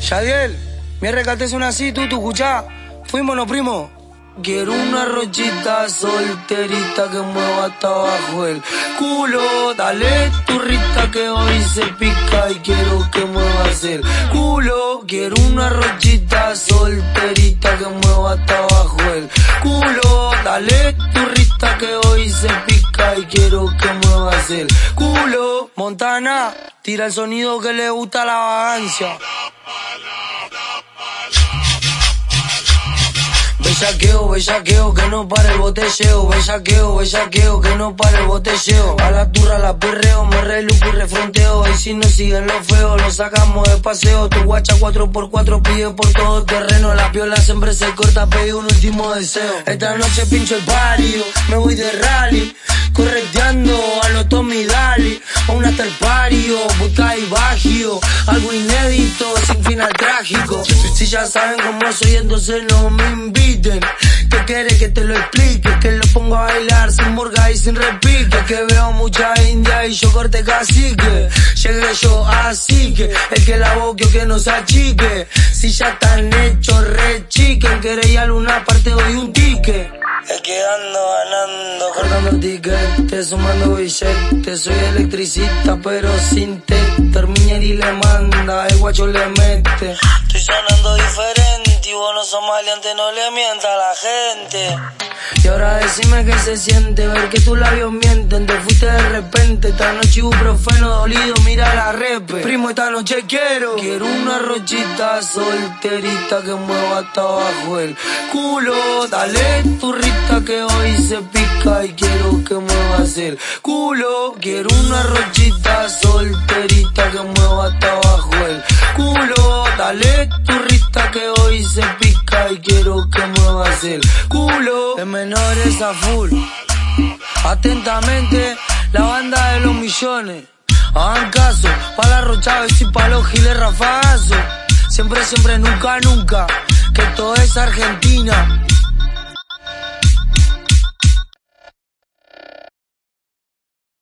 Yadiel, me recates una así, tú, tú escuchá. Fuimos, no primo. Quiero una rochita solterita que mueva hasta abajo el culo. Dale turrita que hoy se pica y quiero que muevas el culo. Quiero una rochita solterita que mueva hasta abajo el culo. Dale turrita que hoy se pica y quiero que muevas el culo. Montana, tira el sonido que le gusta la vagancia. Bellaqueo, bellaqueo, que no para el botelleo. Bellaqueo, bellaqueo, que no para el botelleo. A la turra la perreo, me reluco y refronteo. Y si no siguen los feos, los sacamos de paseo. Tu guacha 4x4 pide por todo terreno. La piola siempre se corta, pedí un último deseo. Esta noche pincho el pario, me voy de rally. Correteando a los Tommy Dali. Aún hasta el pario, busca y bagio. Algo inédito, sin final trágico. Si ya saben cómo soy, entonces no me inviten. Que quiere que te lo explique, que lo pongo a bailar sin burga y sin repique. Que veo mucha india y yo corte cacique. Llegué yo así que el que la boque o que no se achique. Si ya están hechos, re chiquen. Queréis alguna parte, doy un tique. Es que ando ganando, cortando tickets, sumando billetes. Soy electricista, pero sin te. Terminer y le manda, el guacho le mete. Estoy sonando diferente y vos no sos maleante, no le mienta a la gente. Y ahora decime que se siente ver que tus labios mienten. Te esta noche ibuprofeno dolido, mira la repe. Primo, esta noche quiero. Quiero una rochita solterita que mueva hasta abajo el culo. Dale tu rita que hoy se pica y quiero que muevas el culo. Quiero una rochita solterita que mueva hasta abajo el culo. Dale tu rita que hoy se pica y quiero que muevas el culo. De menores a full. Atentamente, la banda de los millones. Hagan caso, pa' la Rochávez y pa' los giles rafagazo. Siempre, siempre, nunca, nunca. Que todo es Argentina.